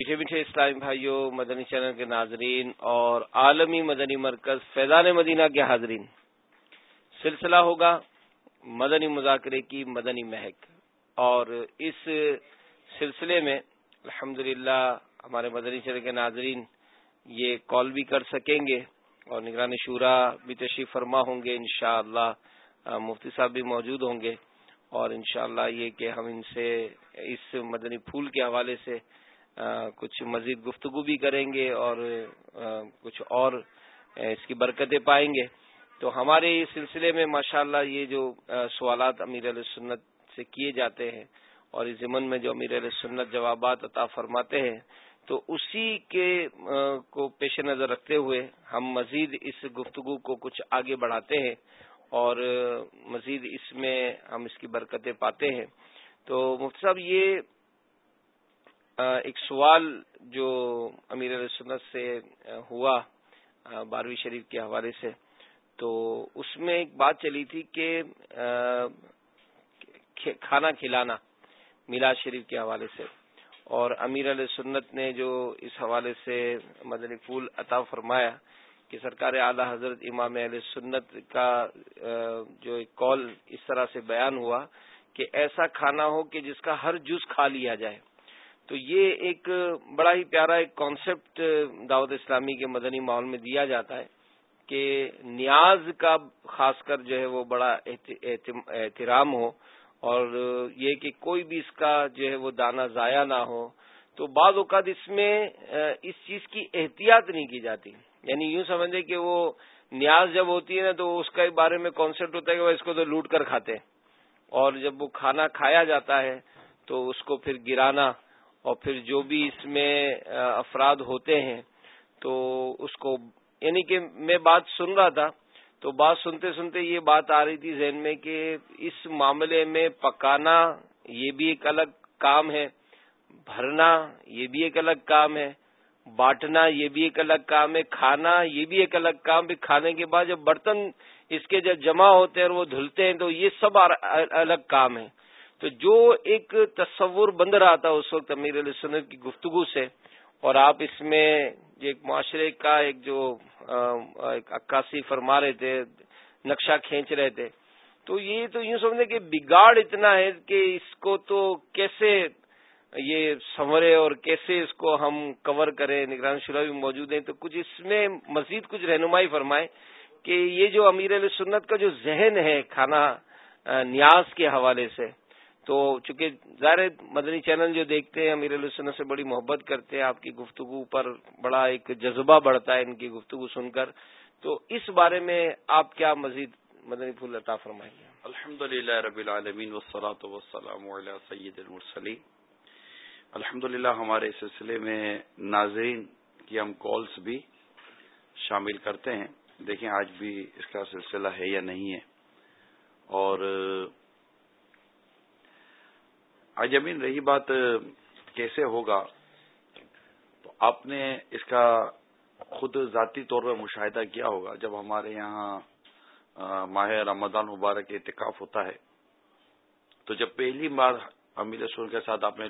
میٹھے میٹھے اسلامی بھائیوں مدنی چینل کے ناظرین اور عالمی مدنی مرکز فیضان مدینہ کے حاضرین، سلسلہ ہوگا مدنی مذاکرے کی مدنی مہک۔ اور اس سلسلے میں الحمد ہمارے مدنی چینل کے ناظرین یہ کال بھی کر سکیں گے اور نگران شورا بھی تشریف فرما ہوں گے، انشاءاللہ اللہ مفتی صاحب بھی موجود ہوں گے۔ اور انشاءاللہ یہ کہ ہم ان سے اس مدنی پھول کے حوالے سے کچھ مزید گفتگو بھی کریں گے اور کچھ اور اس کی برکتیں پائیں گے۔ تو ہمارے اس سلسلے میں ماشاءاللہ یہ جو سوالات امیر علیہ سنت سے کیے جاتے ہیں اور اس ضمن میں جو امیر علیہ سنت جوابات عطا فرماتے ہیں، تو اسی کے کو پیش نظر رکھتے ہوئے ہم مزید اس گفتگو کو کچھ آگے بڑھاتے ہیں اور مزید اس میں ہم اس کی برکتیں پاتے ہیں۔ تو مفتی صاحب، یہ ایک سوال جو امیر علیہ سنت سے ہوا بارہویں شریف کے حوالے سے۔ تو اس میں ایک بات چلی تھی کہ کھانا کھلانا، میلاد شریف کے حوالے سے۔ اور امیر علیہ سنت نے جو اس حوالے سے مدنی پھول عطا فرمایا کہ سرکار اعلی حضرت امام علیہ سنت کا جو ایک کال اس طرح سے بیان ہوا کہ ایسا کھانا ہو کہ جس کا ہر جز کھا لیا جائے۔ تو یہ ایک بڑا ہی پیارا ایک کانسیپٹ دعوت اسلامی کے مدنی ماحول میں دیا جاتا ہے کہ نیاز کا خاص کر جو ہے وہ بڑا احترام ہو اور یہ کہ کوئی بھی اس کا جو ہے وہ دانہ ضائع نہ ہو تو بعض اوقات اس میں اس چیز کی احتیاط نہیں کی جاتی۔ یعنی یوں سمجھے کہ وہ نیاز جب ہوتی ہے نا تو اس کا بارے میں کانسیپٹ ہوتا ہے کہ وہ اس کو تو لوٹ کر کھاتے ہیں اور جب وہ کھانا کھایا جاتا ہے تو اس کو پھر گرانا اور پھر جو بھی اس میں افراد ہوتے ہیں، تو اس کو یعنی کہ میں بات سن رہا تھا، تو بات سنتے سنتے یہ بات آ رہی تھی ذہن میں کہ اس معاملے میں پکانا یہ بھی ایک الگ کام ہے، بھرنا یہ بھی ایک الگ کام ہے، بانٹنا یہ بھی ایک الگ کام ہے، کھانا یہ بھی ایک الگ کام ہے، کھانے کے بعد جب برتن اس کے جب جمع ہوتے ہیں اور وہ دھلتے ہیں، تو یہ سب الگ کام ہے۔ تو جو ایک تصور بند رہا تھا اس وقت امیر علیہ سنت کی گفتگو سے، اور آپ اس میں ایک معاشرے کا ایک جو عکاسی فرما رہے تھے، نقشہ کھینچ رہے تھے۔ تو یہ تو یوں سمجھے کہ بگاڑ اتنا ہے کہ اس کو تو کیسے یہ سنورے اور کیسے اس کو ہم کور کریں؟ نگران شرح بھی موجود ہیں۔ تو کچھ اس میں مزید کچھ رہنمائی فرمائیں کہ یہ جو امیر علیہ سنت کا جو ذہن ہے کھانا نیاز کے حوالے سے تو چونکہ ظاہر مدنی چینل جو دیکھتے ہیں، امیر علیہ سنت سے بڑی محبت کرتے ہیں، آپ کی گفتگو پر بڑا ایک جذبہ بڑھتا ہے ان کی گفتگو سن کر۔ تو اس بارے میں آپ کیا مزید مدنی پھول عطا فرمائیں گے؟ الحمد للہ رب العالمین وسلاۃ وسلم سید المرسلی الحمد للہ ہمارے سلسلے میں ناظرین کی ہم کالس بھی شامل کرتے ہیں۔ دیکھیں آج بھی اس کا سلسلہ ہے یا نہیں ہے۔ اور آج امین رہی بات کیسے ہوگا؟ تو آپ نے اس کا خود ذاتی طور پر مشاہدہ کیا ہوگا جب ہمارے یہاں ماہ رمضان مبارک اعتکاف ہوتا ہے۔ تو جب پہلی بار امیر رسول کے ساتھ آپ نے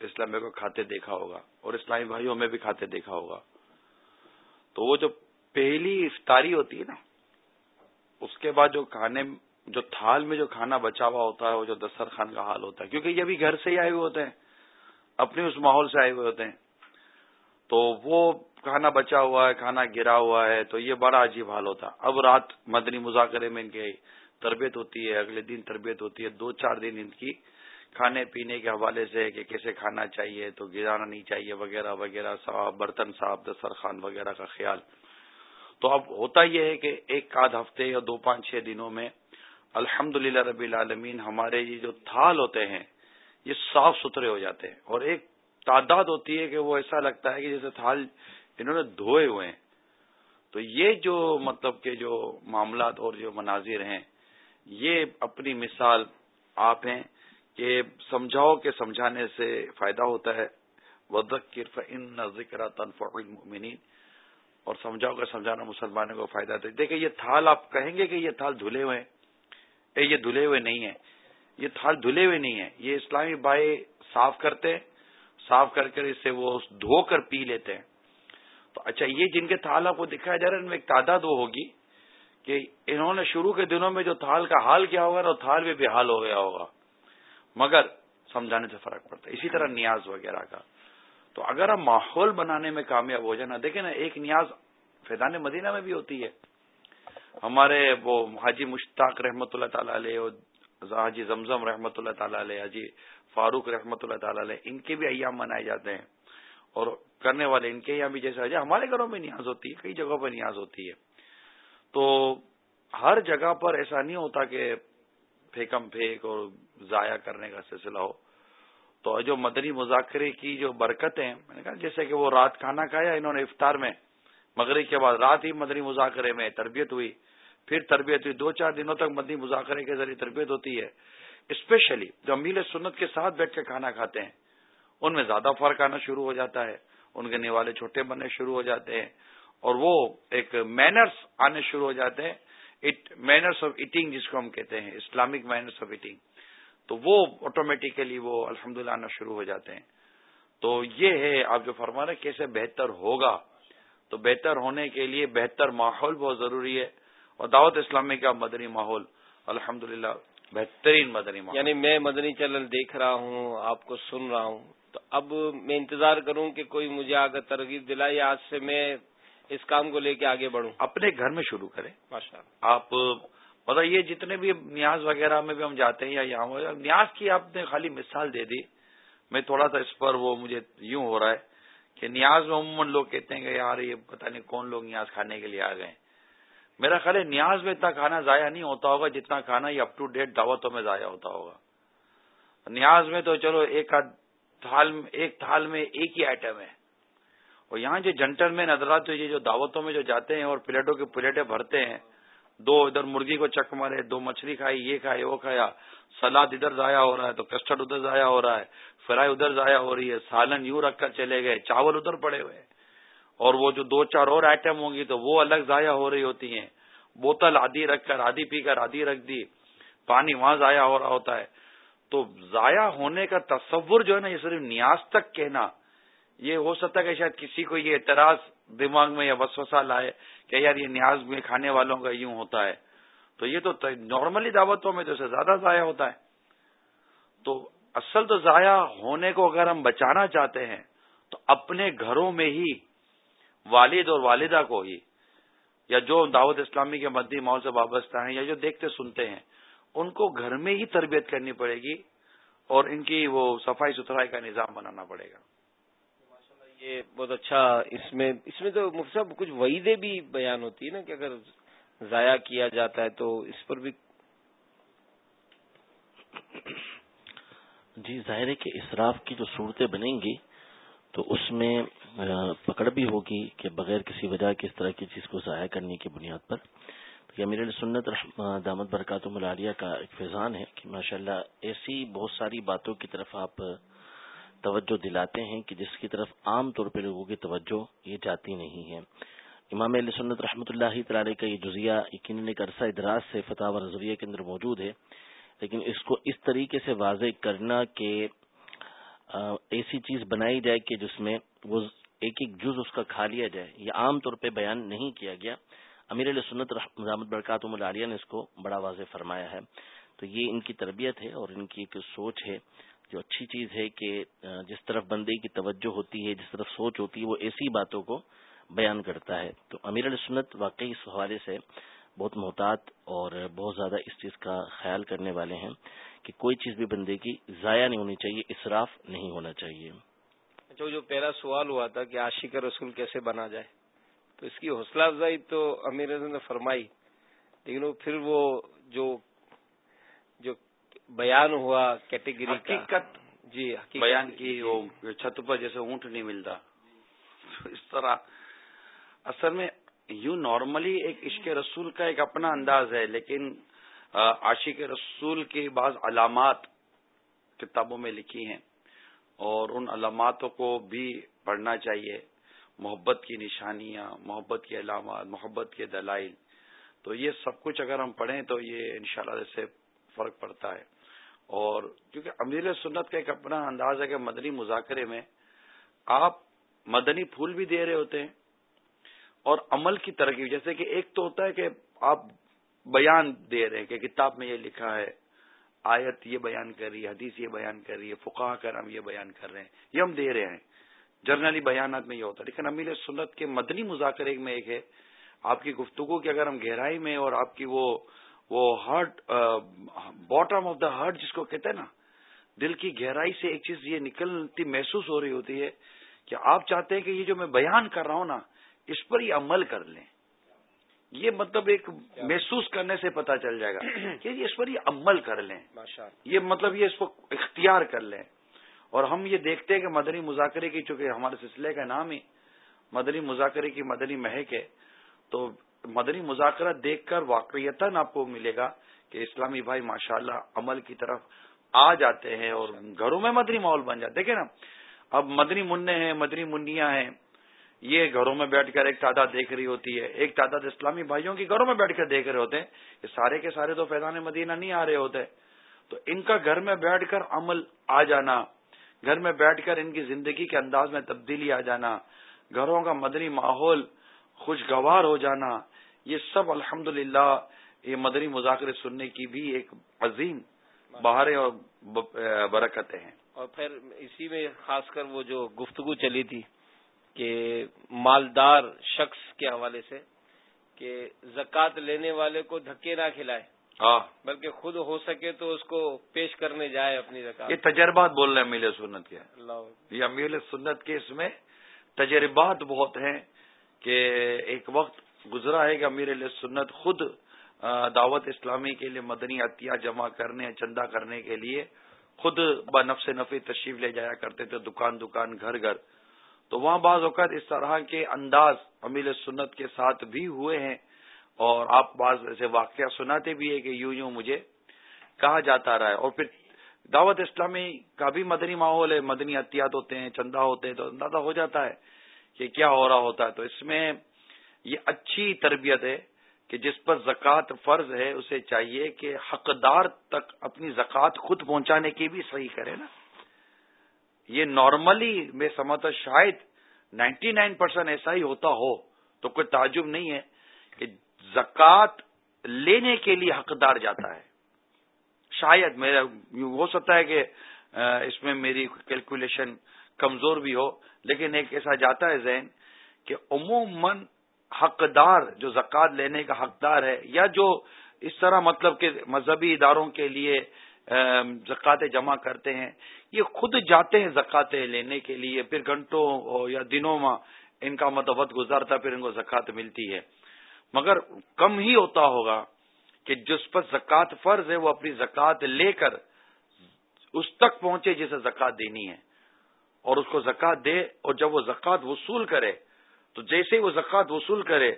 اسلامیہ کو کھاتے دیکھا ہوگا اور اسلامی بھائیوں میں بھی کھاتے دیکھا ہوگا، تو وہ جو پہلی افطاری ہوتی ہے نا، اس کے بعد جو کھانے جو تھال میں جو کھانا بچا ہوا ہوتا ہے، وہ جو دسترخوان کا حال ہوتا ہے۔ کیونکہ یہ بھی گھر سے ہی آئے ہوئے ہوتے ہیں۔ اپنے اس ماحول سے آئے ہوئے ہوتے ہیں۔ تو وہ کھانا بچا ہوا ہے، کھانا گرا ہوا ہے، تو یہ بڑا عجیب حال ہوتا۔ ہے اب رات مدنی مذاکرے میں ان کی تربیت ہوتی ہے، اگلے دن تربیت ہوتی ہے۔ دو چار دن ان کی کھانے پینے کے حوالے سے کہ کیسے کھانا چاہیے، تو گرانا نہیں چاہیے وغیرہ وغیرہ صاف برتن صاف دسترخوان وغیرہ کا خیال۔ تو اب ہوتا یہ ہے کہ ایک آدھ ہفتے یا دو پانچ چھ دنوں میں الحمد للہ رب العالمین، ہمارے یہ جو تھال ہوتے ہیں، یہ صاف ستھرے ہو جاتے ہیں۔ اور ایک تعداد ہوتی ہے کہ وہ ایسا لگتا ہے کہ جیسے تھال انہوں نے دھوئے ہوئے ہیں۔ تو یہ جو مطلب کہ جو معاملات اور جو مناظر ہیں، یہ اپنی مثال آپ ہیں کہ سمجھاؤ کے سمجھانے سے فائدہ ہوتا ہے۔ ودک کرف ان ذکر تنفین اور سمجھاؤ کا سمجھانا مسلمانوں کو فائدہ ہے دیکھیں، یہ تھال آپ کہیں گے کہ یہ تھال دھلے ہوئے ہیں۔ یہ دھلے ہوئے نہیں ہیں۔ یہ تھال دھلے ہوئے نہیں ہیں۔ یہ اسلامی بھائی صاف کرتے صاف کر کر اسے وہ دھو کر پی لیتے ہیں۔ تو اچھا یہ جن کے تھال آپ کو دکھایا جا رہا ہے، ان میں ایک تعداد وہ ہوگی کہ انہوں نے شروع کے دنوں میں جو تھال کا حال کیا ہوگا تو تھال بھی بے حال ہو گیا ہوگا۔ مگر سمجھانے سے فرق پڑتا ہے۔ اسی طرح نیاز وغیرہ کا۔ تو اگر آپ ماحول بنانے میں کامیاب ہو جانا دیکھیں نا، ایک نیاز فیضان مدینہ میں بھی ہوتی ہے۔ ہمارے وہ حاجی مشتاق رحمۃ اللہ تعالی علیہ اور حاجی زمزم رحمۃ اللہ تعالی علیہ، حاجی فاروق رحمۃ اللہ تعالی علیہ، ان کے بھی ایام منائے جاتے ہیں اور کرنے والے ان کے یہاں بھی جیسے ہمارے گھروں میں نیاز ہوتی ہے، کئی جگہوں پہ نیاز ہوتی ہے۔ تو ہر جگہ پر ایسا نہیں ہوتا کہ پھینکم پھینک اور ضائع کرنے کا سلسلہ ہو۔ تو جو مدنی مذاکرے کی جو برکتیں میں نے کہا جیسے کہ وہ رات کھانا کھایا، انہوں نے افطار میں مغرب کے بعد رات ہی مدنی مذاکرے میں تربیت ہوئی۔ پھر تربیت ہوئی۔ دو چار دنوں تک مدنی مذاکرے کے ذریعے تربیت ہوتی ہے۔ اسپیشلی جو امیل سنت کے ساتھ بیٹھ کے کھانا کھاتے ہیں، ان میں زیادہ فرق آنا شروع ہو جاتا ہے۔ ان کے نوالے چھوٹے بننے شروع ہو جاتے ہیں۔ اور وہ ایک مینرس آنے شروع ہو جاتے ہیں۔ مینرس آف ایٹنگ جس کو ہم کہتے ہیں۔ اسلامک مینرس آف ایٹنگ تو وہ آٹومیٹیکلی وہ الحمد آنا شروع ہو جاتے ہیں۔ تو یہ ہے آپ جو فرما رہے کیسے بہتر ہوگا۔ تو بہتر ہونے کے لیے بہتر ماحول بہت ضروری ہے اور دعوت اسلامی کا مدنی ماحول الحمد بہترین مدنی ماحول۔ یعنی میں مدنی چینل دیکھ رہا ہوں آپ کو سن رہا ہوں۔ تو اب میں انتظار کروں کہ کوئی مجھے آگے ترغیب دلائے آج سے میں اس کام کو لے کے آگے بڑھوں۔ اپنے گھر میں شروع کریں۔ ماشاء آپ مطلب یہ جتنے بھی نیاز وغیرہ میں بھی ہم جاتے ہیں یا یہاں نیاز کی آپ نے خالی مثال دے دی۔ میں تھوڑا سا اس پر وہ مجھے یوں ہو رہا ہے۔ کہ نیاز میں عموماً لوگ کہتے ہیں کہ یار یہ پتہ نہیں کون لوگ نیاز کھانے کے لیے آ گئے میرا خیال ہے نیاز میں اتنا کھانا ضائع نہیں ہوتا ہوگا جتنا کھانا یہ اپ ٹو ڈیٹ دعوتوں میں ضائع ہوتا ہوگا۔ نیاز میں تو چلو ایک تھال ایک تھال میں ایک ہی آئٹم ہے۔ اور یہاں جو جنٹل میں نظرات جو دعوتوں میں جو جاتے ہیں اور پلیٹوں کی پلیٹیں بھرتے ہیں دو ادھر مرغی کو چک مارے، دو مچھلی کھائی، یہ کھائے وہ کھایا۔ سلاد ادھر ضائع ہو رہا ہے تو کسٹرڈ ادھر ضائع ہو رہا ہے، فرائی ادھر ضائع ہو رہی ہے، سالن یوں رکھ کر چلے گئے، چاول ادھر پڑے ہوئے اور وہ جو دو چار اور آئٹم ہوں گی تو وہ الگ ضائع ہو رہی ہوتی ہیں۔ بوتل آدھی رکھ کر، آدھی پی کر، آدھی رکھ دی۔ پانی وہاں ضائع ہو رہا ہوتا ہے۔ تو ضائع ہونے کا تصور جو ہے نا، یہ صرف نیاز تک کہنا، یہ ہو سکتا ہے کہ شاید کسی کو یہ اعتراض دماغ میں یا وسوسہ لائے کہ یار یہ نیاز میں کھانے والوں کا یوں ہوتا ہے۔ تو یہ تو نارملی دعوتوں میں تو اسے زیادہ ضائع ہوتا ہے۔ تو اصل تو ضائع ہونے کو اگر ہم بچانا چاہتے ہیں، تو اپنے گھروں میں ہی والد اور والدہ کو ہی، یا جو دعوت اسلامی کے مدی ماحول سے وابستہ ہیں، یا جو دیکھتے سنتے ہیں، ان کو گھر میں ہی تربیت کرنی پڑے گی اور ان کی وہ صفائی ستھرائی کا نظام بنانا پڑے گا۔ یہ بہت اچھا اس میں اس میں تو مفتی صاحب کچھ وعیدیں بھی بیان ہوتی ہے نا کہ اگر ضائع کیا جاتا ہے تو اس پر بھی۔ جی ظاہر ہے کہ اسراف کی جو صورتیں بنیں گی تو اس میں پکڑ بھی ہوگی کہ بغیر کسی وجہ کے اس طرح کی چیز کو ضائع کرنے کی بنیاد پر۔ تو امیر سنت دامت برکات ملالیہ کا ایک فیضان ہے کہ ماشاءاللہ ایسی بہت ساری باتوں کی طرف آپ توجہ دلاتے ہیں کہ جس کی طرف عام طور پہ لوگوں کی توجہ یہ جاتی نہیں ہے۔ امام علیہ سنت رحمۃ اللہ تعالی کا یہ جزیہ یقیناً ایک عرصہ ادراج سے فتح و نظریہ کے اندر موجود ہے، لیکن اس کو اس طریقے سے واضح کرنا کہ ایسی چیز بنائی جائے کہ جس میں وہ ایک ایک جز اس کا کھا لیا جائے۔ یہ عام طور پہ بیان نہیں کیا گیا۔ امیر علیہ سنت رحمت برکات ملالیہ نے اس کو بڑا واضح فرمایا ہے۔ تو یہ ان کی تربیت ہے اور ان کی ایک سوچ ہے۔ جو اچھی چیز ہے کہ جس طرف بندے کی توجہ ہوتی ہے، جس طرف سوچ ہوتی ہے، وہ ایسی باتوں کو بیان کرتا ہے۔ تو امیر علیہ سنت واقعی اس حوالے سے بہت محتاط اور بہت زیادہ اس چیز کا خیال کرنے والے ہیں کہ کوئی چیز بھی بندے کی ضائع نہیں ہونی چاہیے اسراف نہیں ہونا چاہیے۔ اچھا جو پہلا سوال ہوا تھا کہ عاشق رسول کیسے بنا جائے، تو اس کی حوصلہ افزائی تو امیر نے فرمائی، لیکن وہ پھر وہ جو بیان ہوا کیٹیگری حقیقت جی بیان کی وہ چھت پر جیسے اونٹ نہیں ملتا۔ اس طرح۔ اصل میں یوں نارملی ایک عشق رسول کا ایک اپنا انداز ہے لیکن عاشق رسول کی بعض علامات کتابوں میں لکھی ہیں۔ اور ان علاماتوں کو بھی پڑھنا چاہیے۔ محبت کی نشانیاں محبت کی علامات محبت کے دلائل۔ تو یہ سب کچھ اگر ہم پڑھیں تو یہ انشاءاللہ شاء سے فرق پڑتا ہے۔ اور کیونکہ امیر سنت کا ایک اپنا انداز ہے کہ مدنی مذاکرے میں آپ مدنی پھول بھی دے رہے ہوتے ہیں اور عمل کی ترقی جیسے کہ ایک تو ہوتا ہے کہ آپ بیان دے رہے ہیں کہ کتاب میں یہ لکھا ہے، آیت یہ بیان کر رہی ہے، حدیث یہ بیان کر رہی ہے فقہ کرم یہ بیان کر رہے ہیں، یہ ہم دے رہے ہیں۔ جرنلی بیانات میں یہ ہوتا ہے۔ لیکن امیر سنت کے مدنی مذاکرے میں ایک ہے، آپ کی گفتگو کی اگر ہم گہرائی میں اور آپ کی وہ وہ heart bottom of the heart جس کو کہتے ہیں نا دل کی گہرائی سے ایک چیز یہ نکلتی محسوس ہو رہی ہوتی ہے کہ آپ چاہتے ہیں کہ یہ جو میں بیان کر رہا ہوں نا اس پر یہ عمل کر لیں۔ یہ مطلب ایک محسوس کرنے سے پتا چل جائے گا کہ اس پر یہ عمل کر لیں۔ یہ مطلب یہ اس کو اختیار کر لیں۔ اور ہم یہ دیکھتے ہیں کہ مدنی مذاکرے کی چونکہ ہمارے سلسلے کا نام ہی مدنی مذاکرے کی مدنی مہک ہے تو مدنی مذاکرہ دیکھ کر واقعیت آپ کو ملے گا کہ اسلامی بھائی ماشاءاللہ عمل کی طرف آ جاتے ہیں اور گھروں میں مدنی ماحول بن جاتے دیکھیں نا، اب مدنی منع ہیں، مدنی منیا ہیں۔ یہ گھروں میں بیٹھ کر ایک تعداد دیکھ رہی ہوتی ہے۔ ایک تعداد اسلامی بھائیوں کی گھروں میں بیٹھ کر دیکھ رہے ہوتے ہیں یہ سارے کے سارے تو فیضان مدینہ نہیں آ رہے ہوتے۔ تو ان کا گھر میں بیٹھ کر عمل آ جانا، گھر میں بیٹھ کر ان کی زندگی کے انداز میں تبدیلی آ جانا، گھروں کا مدنی ماحول خوشگوار ہو جانا یہ سب الحمد یہ مدنی مذاکرے سننے کی بھی ایک عظیم بہاریں اور برکتیں ہیں۔ اور پھر اسی میں خاص کر وہ جو گفتگو چلی تھی کہ مالدار شخص کے حوالے سے کہ زکوٰۃ لینے والے کو دھکے نہ کھلائے بلکہ خود ہو سکے تو اس کو پیش کرنے جائے اپنی زکات یہ تجربات بول رہے ہیں امیر سنت کے۔ یہ امیر سنت کے اس میں تجربات بہت ہیں کہ ایک وقت گزرا ہے کہ امیر علیہ سنت خود دعوت اسلامی کے لیے مدنی عطیہ جمع کرنے، چندہ کرنے کے لیے خود بنفس نفی تشریف لے جایا کرتے تھے، دکان دکان، گھر گھر۔ تو وہاں بعض اوقات اس طرح کے انداز امیر سنت کے ساتھ بھی ہوئے ہیں۔ اور آپ بعض ایسے واقعہ سناتے بھی ہے کہ یوں یوں مجھے کہا جاتا رہا ہے۔ اور پھر دعوت اسلامی کا بھی مدنی ماحول ہے، مدنی احتیاط ہوتے ہیں، چندہ ہوتے ہیں، تو اندازہ ہو جاتا ہے کہ کیا ہو رہا ہوتا ہے۔ تو اس میں یہ اچھی تربیت ہے کہ جس پر زکوٰۃ فرض ہے، اسے چاہیے کہ حقدار تک اپنی زکوٰۃ خود پہنچانے کی بھی صحیح کرے نا۔ یہ نارملی میں سمجھتا شاید نائنٹی نائن پرسینٹ ایسا ہی ہوتا ہو، تو کوئی تعجب نہیں ہے کہ زکوٰۃ لینے کے لیے حقدار جاتا ہے۔ شاید میرا ہو سکتا ہے کہ اس میں میری کیلکولیشن کمزور بھی ہو، لیکن ایک ایسا جاتا ہے ذہن کہ عموماً حقدار، جو زکوٰۃ لینے کا حقدار ہے، یا جو اس طرح مطلب کہ مذہبی اداروں کے لیے زکاتیں جمع کرتے ہیں، یہ خود جاتے ہیں زکاتیں لینے کے لیے، پھر گھنٹوں یا دنوں میں ان کا متوت گزارتا، پھر ان کو زکات ملتی ہے۔ مگر کم ہی ہوتا ہوگا کہ جس پر زکوٰۃ فرض ہے، وہ اپنی زکوٰۃ لے کر اس تک پہنچے جسے زکوٰۃ دینی ہے۔ اور اس کو زکوٰۃ دے، اور جب وہ زکوٰۃ وصول کرے تو جیسے وہ زکوٰۃ وصول کرے،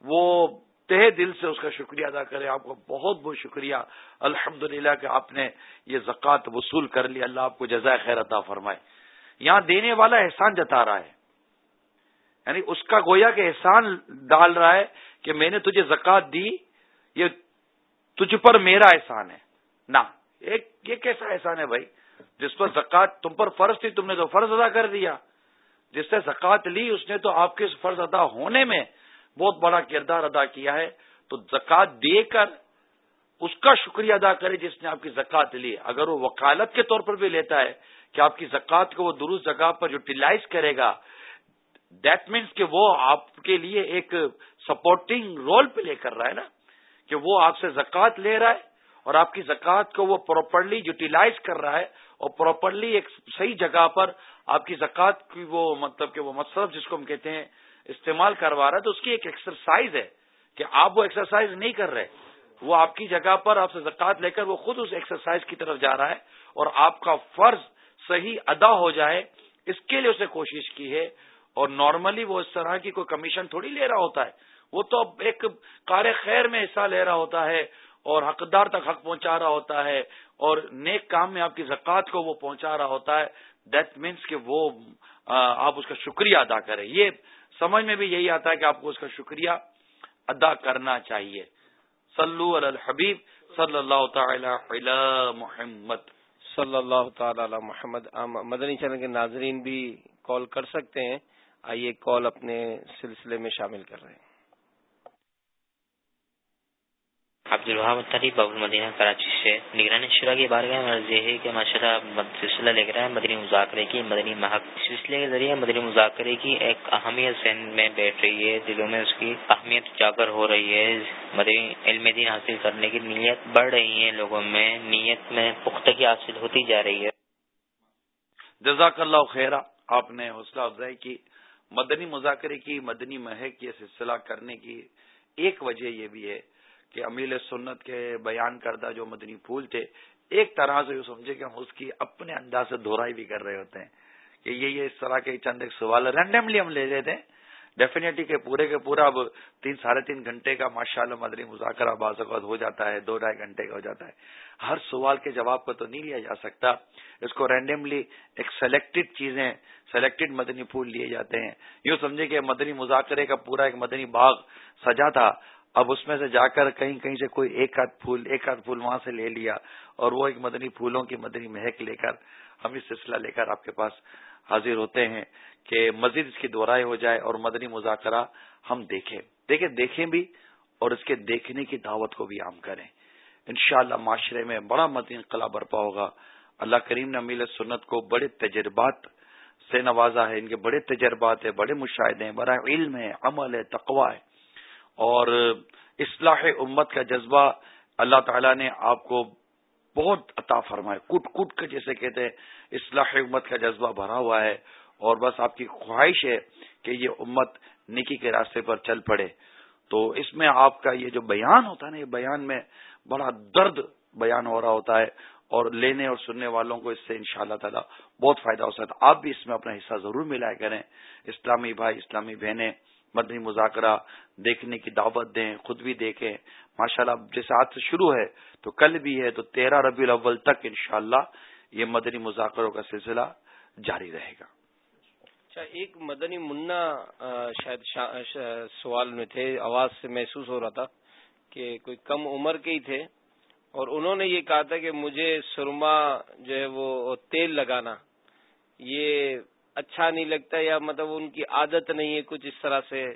وہ تہ دل سے اس کا شکریہ ادا کرے، آپ کو بہت بہت شکریہ۔ الحمد کہ آپ نے یہ زکوٰۃ وصول کر لی اللہ آپ کو جزائے خیر عطا فرمائے۔ یہاں دینے والا احسان جتا رہا ہے۔ یعنی اس کا گویا کہ احسان ڈال رہا ہے کہ میں نے تجھے زکات دی، یہ تجھ پر میرا احسان ہے۔ نہ ایک یہ کیسا احسان ہے بھائی؟ جس پر زکات تم پر فرض تھی، تم نے تو فرض ادا کر دیا۔ جس نے زکات لی، اس نے تو آپ کے فرض ادا ہونے میں بہت بڑا کردار ادا کیا ہے۔ تو زکات دے کر اس کا شکریہ ادا کرے جس نے آپ کی زکات لی۔ اگر وہ وکالت کے طور پر بھی لیتا ہے کہ آپ کی زکات کو وہ درست جگہ پر یوٹیلائز کرے گا، دیٹ مینس کہ وہ آپ کے لیے ایک سپورٹنگ رول پلے کر رہا ہے نا، کہ وہ آپ سے زکوٰۃ لے رہا ہے اور آپ کی زکوٰۃ کو وہ پراپرلی یوٹیلائز کر رہا ہے اور پراپرلی ایک صحیح جگہ پر آپ کی زکوٰۃ کی وہ مطلب کہ وہ مصرف جس کو ہم کہتے ہیں، استعمال کروا رہا ہے، تو اس کی ایک ایکسرسائز ہے کہ آپ وہ ایکسرسائز نہیں کر رہے۔ وہ آپ کی جگہ پر آپ سے زکوٰۃ لے کر وہ خود اس ایکسرسائز کی طرف جا رہا ہے اور آپ کا فرض صحیح ادا ہو جائے، اس کے لیے اسے کوشش کی ہے۔ اور نارملی وہ اس طرح کی کوئی کمیشن تھوڑی لے رہا ہوتا ہے۔ وہ تو اب ایک کار خیر میں حصہ لے رہا ہوتا ہے اور حقدار تک حق پہنچا رہا ہوتا ہے اور نیک کام میں آپ کی زکوٰۃ کو وہ پہنچا رہا ہوتا ہے۔ دیٹ مینس کہ وہ آپ اس کا شکریہ ادا کریں۔ یہ سمجھ میں بھی یہی آتا ہے کہ آپ کو اس کا شکریہ ادا کرنا چاہیے۔ صلو علی الحبیب صلی اللہ تعالی علی محمد۔ صلی اللہ تعالی علی محمد۔ مدنی چینل کے ناظرین بھی کال کر سکتے ہیں۔ آئیے کال اپنے سلسلے میں شامل کر رہے ہیں۔ عبد الوہاب اتاری باب المدینہ کراچی سے۔ نگرانی شرح کی بار گاہ مرضی ہے کہ ماشاء اللہ سلسلہ لے رہا ہے مدنی مذاکرے کی، مدنی محق سلسلے کے ذریعے مدنی مذاکرے کی ایک اہمیت ذہن میں بیٹھ رہی ہے، دلوں میں اس کی اہمیت اجاگر ہو رہی ہے۔ مدنی علم دین حاصل کرنے کی نیت بڑھ رہی ہے لوگوں میں، نیت میں پختگی حاصل ہوتی جا رہی ہے۔ جزاک اللہ خیرہ، آپ نے حوصلہ افزائی کی۔ مدنی مذاکرے کی، مدنی مہک یہ سلسلہ کرنے کی ایک وجہ یہ بھی ہے کہ امیل سنت کے بیان کردہ جو مدنی پھول تھے، ایک طرح سے سمجھے کہ ہم اس کی اپنے انداز سے دہرائی بھی کر رہے ہوتے ہیں کہ یہ یہ اس طرح کے چند ایک سوال رینڈملی ہم لے لیتے ہیں۔ ڈیفینیٹلی کہ پورے کے پورا اب تین ساڑھے تین گھنٹے کا ماشاء اللہ مدنی مذاکرہ بعض اوقات ہو جاتا ہے، دو ڈھائی گھنٹے کا ہو جاتا ہے۔ ہر سوال کے جواب کو تو نہیں لیا جا سکتا۔ اس کو رینڈملی ایک سلیکٹڈ چیزیں سلیکٹڈ مدنی پھول لیے جاتے ہیں۔ یوں سمجھے کہ مدنی مذاکرے کا پورا ایک مدنی باغ سجا تھا۔ اب اس میں سے جا کر کہیں کہیں سے کوئی ایک آدھ پھول، ایک آدھ پھول وہاں سے لے لیا اور وہ ایک مدنی پھولوں کی مدنی مہک لے کر ہم یہ سلسلہ لے کر آپ کے پاس حاضر ہوتے ہیں کہ مزید اس کی دہرائی ہو جائے اور مدنی مذاکرہ ہم دیکھیں۔ دیکھیں دیکھیں بھی اور اس کے دیکھنے کی دعوت کو بھی عام کریں۔ انشاءاللہ معاشرے میں بڑا مدنی انقلاب برپا ہوگا۔ اللہ کریم نے امیل سنت کو بڑے تجربات سے نوازا ہے۔ ان کے بڑے تجربات ہیں، بڑے مشاہدے ہیں، بڑا علم ہے، عمل ہے تقوا ہے۔ اور اصلاح امت کا جذبہ اللہ تعالیٰ نے آپ کو بہت عطا فرمایا۔ کٹ کٹ کے جیسے کہتے ہیں، اصلاح امت کا جذبہ بھرا ہوا ہے اور بس آپ کی خواہش ہے کہ یہ امت نکی کے راستے پر چل پڑے۔ تو اس میں آپ کا یہ جو بیان ہوتا ہے نا، یہ بیان میں بڑا درد بیان ہو رہا ہوتا ہے اور لینے اور سننے والوں کو اس سے ان شاء اللہ تعالیٰ بہت فائدہ ہو سکتا ہے۔ آپ بھی اس میں اپنا حصہ ضرور ملایا کریں۔ اسلامی بھائی، اسلامی بہنیں مدنی مذاکرہ، دیکھنے کی دعوت دیں، خود بھی دیکھیں۔ ماشاء اللہ جیسے آج سے شروع ہے، تو کل بھی ہے، تو تیرہ ربیع الاول تک انشاءاللہ یہ مدنی مذاکروں کا سلسلہ جاری رہے گا۔ اچھا ایک مدنی منا شاید سوال میں تھے، آواز سے محسوس ہو رہا تھا کہ کوئی کم عمر کے ہی تھے اور انہوں نے یہ کہا تھا کہ مجھے سرما جو ہے وہ تیل لگانا، یہ اچھا نہیں لگتا یا مطلب ان کی عادت نہیں ہے، کچھ اس طرح سے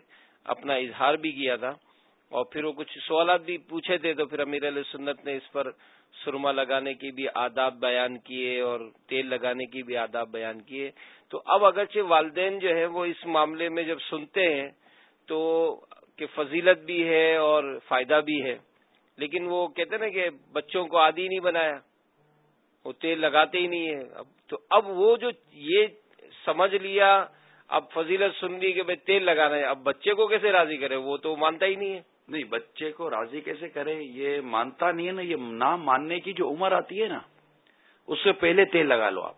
اپنا اظہار بھی کیا تھا۔ اور پھر وہ کچھ سوالات بھی پوچھے تھے، تو پھر امیر علیہ سنت نے اس پر سرما لگانے کی بھی آداب بیان کیے اور تیل لگانے کی بھی آداب بیان کیے۔ تو اب اگرچہ والدین جو ہے وہ اس معاملے میں جب سنتے ہیں، تو کہ فضیلت بھی ہے اور فائدہ بھی ہے۔ لیکن وہ کہتے نا کہ بچوں کو عادی نہیں بنایا، وہ تیل لگاتے ہی نہیں ہے اب تو اب وہ جو یہ سمجھ لیا اب فضیلت سن لی کہ بھائی تیل لگانا ہے اب بچے کو کیسے راضی کرے؟ وہ تو مانتا ہی نہیں ہے۔ نہیں بچے کو راضی کیسے کرے؟ یہ مانتا نہیں ہے نا یہ نہ ماننے کی جو عمر آتی ہے نا اس سے پہلے تیل لگا لو آپ۔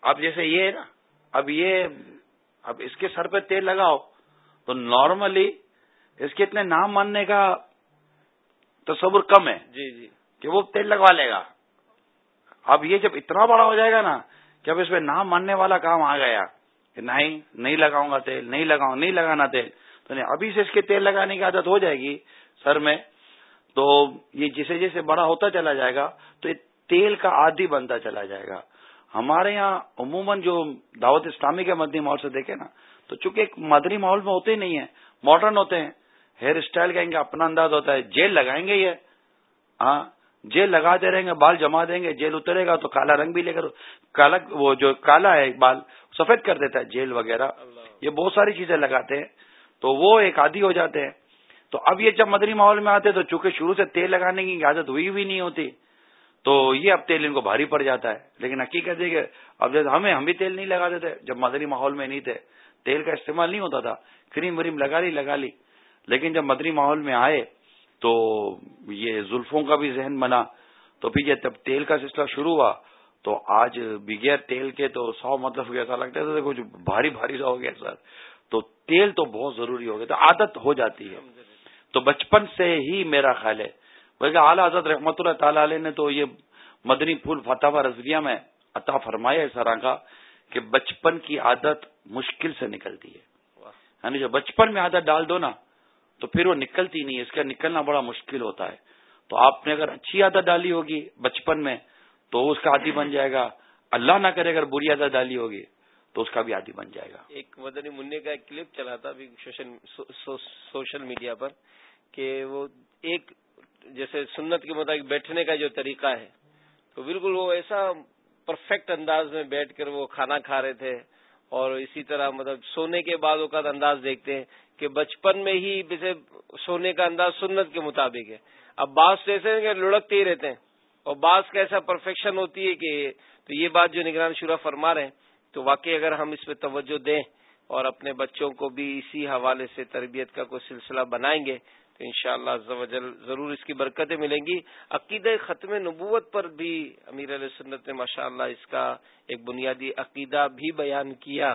اب جیسے یہ ہے نا اب یہ اب اس کے سر پہ تیل لگاؤ۔ تو نارملی اس کے اتنے نام ماننے کا تصور کم ہے جی جی۔ کہ وہ تیل لگوا لے گا۔ اب یہ جب اتنا بڑا ہو جائے گا نا جب اس میں نہ ماننے والا کام آ گیا کہ نہیں نہیں لگاؤں گا تیل، نہیں لگاؤں، نہیں لگانا تیل، تو نہیں ابھی سے اس کے تیل لگانے کی عادت ہو جائے گی سر میں، تو یہ جسے جیسے بڑا ہوتا چلا جائے گا، تو یہ تیل کا عادی بنتا چلا جائے گا۔ ہمارے یہاں عموماً جو دعوت اسلامی کے مدنی ماحول سے دیکھے نا، تو چونکہ ایک مدنی ماحول میں ہوتے ہی نہیں ہیں ماڈرن ہوتے ہیں ہیئر اسٹائل کہیں گے اپنا انداز ہوتا ہے، جیل لگائیں گے یہ۔ ہاں جیل لگاتے رہیں گے بال جما دیں گے جیل اترے گا تو کالا رنگ بھی لے کر کالا وہ جو کالا ہے بال سفید کر دیتا ہے جیل وغیرہ۔ یہ بہت ساری چیزیں لگاتے ہیں۔ تو وہ ایک عادی ہو جاتے ہیں۔ تو اب یہ جب مدنی ماحول میں آتے تو چونکہ شروع سے تیل لگانے کی عادت ہوئی بھی نہیں ہوتی تو یہ اب تیل ان کو بھاری پڑ جاتا ہے۔ لیکن حقیقت ہے کہ اب جیسے ہمیں ہم بھی تیل نہیں لگاتے تھے جب مدنی ماحول میں نہیں تھے تیل کا استعمال نہیں ہوتا تھا۔ کریم وریم لگا لی لگا لی۔ لیکن جب مدنی ماحول میں آئے تو یہ زلفوں کا بھی ذہن بنا۔ تو پھر جب تیل کا سلسلہ شروع ہوا۔ تو آج بغیر تیل کے تو سو مطلب ایسا لگتا ہے کچھ بھاری بھاری سا ہو گیا سر تو تیل تو بہت ضروری ہو گیا تو عادت ہو جاتی ہے۔ تو بچپن سے ہی میرا خیال ہے۔ بلکہ اعلیٰ حضرت رحمت اللہ تعالی علیہ نے تو یہ مدنی پھول فتح رضویہ میں عطا فرمایا اس طرح کا کہ بچپن کی عادت مشکل سے نکلتی ہے۔ یعنی جو بچپن میں عادت ڈال دو نا تو پھر وہ نکلتی نہیں اس کا نکلنا بڑا مشکل ہوتا ہے۔ تو آپ نے اگر اچھی عادت ڈالی ہوگی بچپن میں، تو اس کا عادی بن جائے گا۔ اللہ نہ کرے اگر بری عادت ڈالی ہوگی، تو اس کا بھی عادی بن جائے گا۔ ایک مدنی منع کا ایک کلپ چلا تھا ابھی سوشل میڈیا پر، کہ وہ ایک جیسے سنت کے مطابق بیٹھنے کا جو طریقہ ہے، تو بالکل وہ ایسا پرفیکٹ انداز میں بیٹھ کر وہ کھانا کھا رہے تھے۔ اور اسی طرح مطلب سونے کے بعد اوقات انداز دیکھتے ہیں کہ بچپن میں ہی جیسے سونے کا انداز سنت کے مطابق ہے۔ اب بعض ایسے ہیں کہ لڑکتے ہی رہتے ہیں اور بعض کا ایسا پرفیکشن ہوتی ہے کہ تو یہ بات جو نگران شورا فرما رہے ہیں، تو واقعی اگر ہم اس پہ توجہ دیں اور اپنے بچوں کو بھی اسی حوالے سے تربیت کا کوئی سلسلہ بنائیں گے تو ان شاء ضرور اس کی برکتیں ملیں گی۔ عقید ختم نبوت پر بھی امیر علیہ سنت نے ماشاء اللہ اس کا ایک بنیادی عقیدہ بھی بیان کیا۔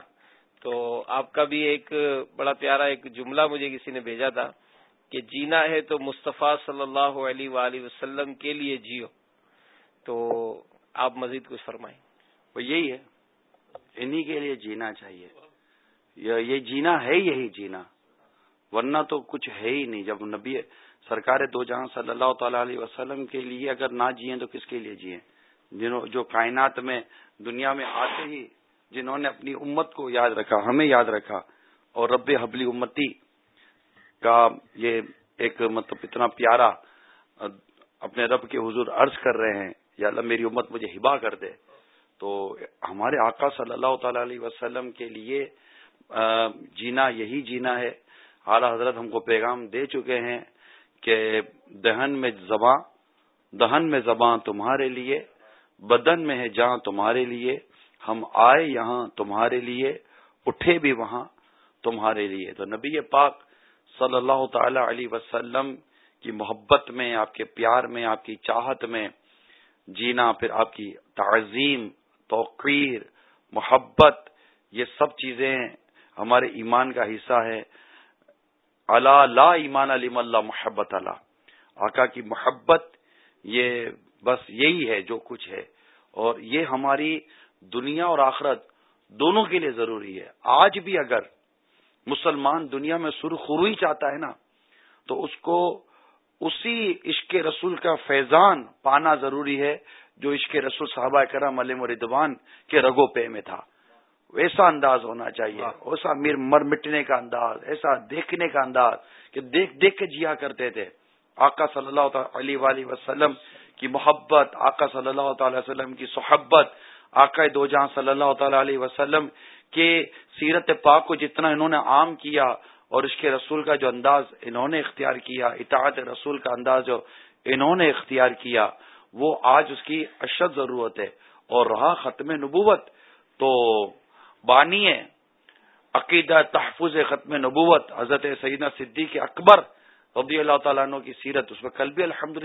تو آپ کا بھی ایک بڑا پیارا ایک جملہ مجھے کسی نے بھیجا تھا کہ جینا ہے تو مصطفیٰ صلی اللہ علیہ وآلہ وسلم کے لیے جیو۔ تو آپ مزید کچھ فرمائیں۔ وہ یہی ہے، انہی کے لیے جینا چاہیے۔ یہ جینا ہے، یہی جینا۔ ورنہ تو کچھ ہے ہی نہیں۔ جب نبی سرکار دو جہاں صلی اللہ تعالی علیہ وسلم کے لیے اگر نہ جیے تو کس کے لیے جیے جنہوں جو کائنات میں دنیا میں آتے ہی جنہوں نے اپنی امت کو یاد رکھا، ہمیں یاد رکھا اور رب حبلی امتی کا یہ ایک مطلب اتنا پیارا اپنے رب کے حضور عرض کر رہے ہیں، یا اللہ میری امت مجھے ہبا کر دے۔ تو ہمارے آقا صلی اللہ تعالی علیہ وسلم کے لیے جینا یہی جینا ہے۔ اعلی حضرت ہم کو پیغام دے چکے ہیں کہ دہن میں زباں، دہن میں زباں تمہارے لیے، بدن میں ہے جہاں تمہارے لیے، ہم آئے یہاں تمہارے لیے، اٹھے بھی وہاں تمہارے لیے۔ تو نبی پاک صلی اللہ تعالی علیہ وسلم کی محبت میں، آپ کے پیار میں، آپ کی چاہت میں جینا، پھر آپ کی تعظیم، توقیر، محبت، یہ سب چیزیں ہمارے ایمان کا حصہ ہے۔ اللہ لا ایمان علیم اللہ محبت اللہ آقا کی محبت یہ بس یہی ہے جو کچھ ہے۔ اور یہ ہماری دنیا اور آخرت دونوں کے لیے ضروری ہے۔ آج بھی اگر مسلمان دنیا میں سرخروئی چاہتا ہے نا، تو اس کو اسی عشق رسول کا فیضان پانا ضروری ہے جو عشق رسول صحابہ کرم علیہ مردوان کے رگو پے میں تھا۔ ویسا انداز ہونا چاہیے۔ ویسا میر مر مٹنے کا انداز ایسا دیکھنے کا انداز کہ دیکھ دیکھ کے جیا کرتے تھے۔ آقا صلی اللہ علیہ وآلہ وسلم کی محبت آقا صلی اللہ تعالی وسلم کی صحبت آقا دو جہاں صلی اللہ تعالی علیہ وسلم کے سیرت پاک کو جتنا انہوں نے عام کیا اور اس کے رسول کا جو انداز انہوں نے اختیار کیا اطاعت رسول کا انداز جو انہوں نے اختیار کیا وہ آج اس کی اشد ضرورت ہے۔ اور رہا ختم نبوت تو بانی عقیدہ تحفظ ختم نبوت حضرت سیدنا صدیق اکبر رضی اللہ تعالیٰ عنہ کی سیرت اس میں کل بھی الحمد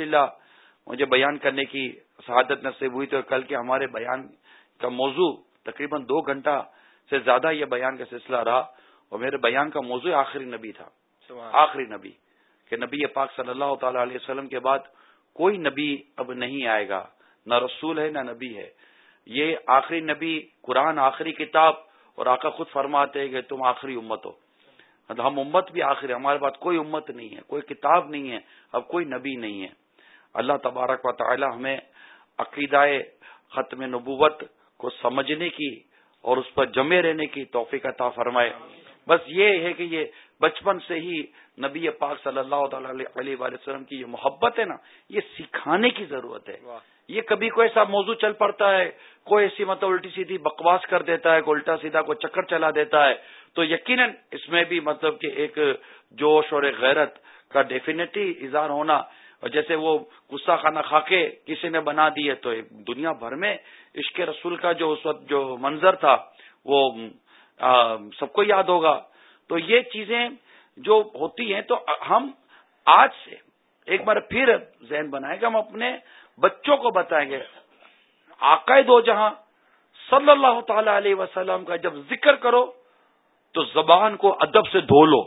مجھے بیان کرنے کی شہادت نصیب ہوئی تو کل کے ہمارے بیان کا موضوع تقریباً دو گھنٹہ سے زیادہ یہ بیان کا سلسلہ رہا اور میرے بیان کا موضوع آخری نبی تھا۔ آخری نبی کہ نبی پاک صلی اللہ تعالی علیہ وسلم کے بعد کوئی نبی اب نہیں آئے گا نہ رسول ہے نہ نبی ہے۔ یہ آخری نبی قرآن آخری کتاب اور آقا خود فرماتے ہیں کہ تم آخری امت ہو۔ مطلب ہم امت بھی آخری ہمارے پاس کوئی امت نہیں ہے، کوئی کتاب نہیں ہے، اب کوئی نبی نہیں ہے۔ اللہ تبارک و تعالی ہمیں عقیدہ ختم نبوت کو سمجھنے کی اور اس پر جمے رہنے کی توفیق عطا فرمائے۔ بس یہ ہے کہ یہ بچپن سے ہی نبی پاک صلی اللہ تعالی علیہ وسلم کی یہ محبت ہے نا، یہ سکھانے کی ضرورت ہے۔ یہ کبھی کوئی ایسا موضوع چل پڑتا ہے، کوئی ایسی مطلب الٹی سیدھی بکواس کر دیتا ہے، کوئی الٹا سیدھا کوئی چکر چلا دیتا ہے، تو یقیناً اس میں بھی مطلب کہ ایک جوش اور ایک غیرت کا ڈیفینیٹلی اظہار ہونا، اور جیسے وہ غصہ خانہ خا کے کسی نے بنا دی ہے تو دنیا بھر میں عشق رسول کا جو اس وقت جو منظر تھا، وہ سب کو یاد ہوگا۔ تو یہ چیزیں جو ہوتی ہیں تو ہم آج سے ایک بار پھر ذہن بنائیں گے ہم اپنے بچوں کو بتائیں گے آقائد دو جہاں، صلی اللہ تعالی علیہ وسلم کا جب ذکر کرو تو زبان کو ادب سے دھو لو۔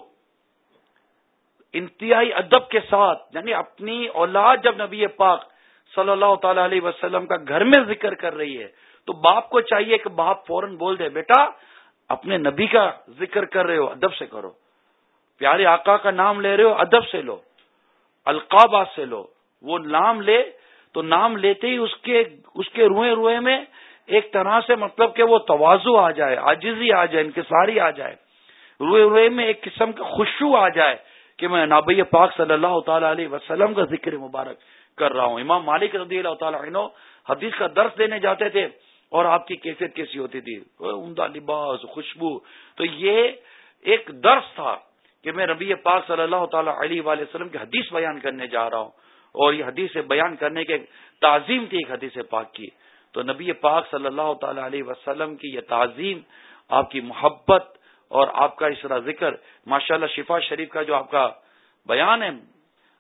انتہائی ادب کے ساتھ یعنی اپنی اولاد جب نبی پاک صلی اللہ تعالی علیہ وسلم کا گھر میں ذکر کر رہی ہے، تو باپ کو چاہیے کہ باپ فوراً بول دے، بیٹا، اپنے نبی کا ذکر کر رہے ہو، ادب سے کرو۔ پیارے آقا کا نام لے رہے ہو، ادب سے لو۔ القابات سے لو۔ وہ نام لے تو نام لیتے ہی اس کے اس کے روئے روئے میں ایک طرح سے مطلب کہ وہ توازو آ جائے آجزی آ جائے، انکساری آ جائے۔ روئے روئے میں ایک قسم کا خوشبو آ جائے کہ میں نابی پاک صلی اللہ تعالی علیہ وسلم کا ذکر مبارک کر رہا ہوں۔ امام مالک رضی اللہ تعالیٰ عنہ حدیث کا درس دینے جاتے تھے اور آپ کی کیفیت کیسی ہوتی تھی؟ عمدہ لباس، خوشبو۔ تو یہ ایک درس تھا کہ میں ربی پاک صلی اللہ تعالی علیہ وآلہ وسلم کی حدیث بیان کرنے جا رہا ہوں۔ اور یہ حدیث بیان کرنے کے تعظیم تھی ایک حدیث پاک کی۔ تو نبی پاک صلی اللہ تعالی علیہ وسلم کی یہ تعظیم آپ کی محبت اور آپ کا اس طرح ذکر، ماشاءاللہ شفا شریف کا جو آپ کا بیان ہے،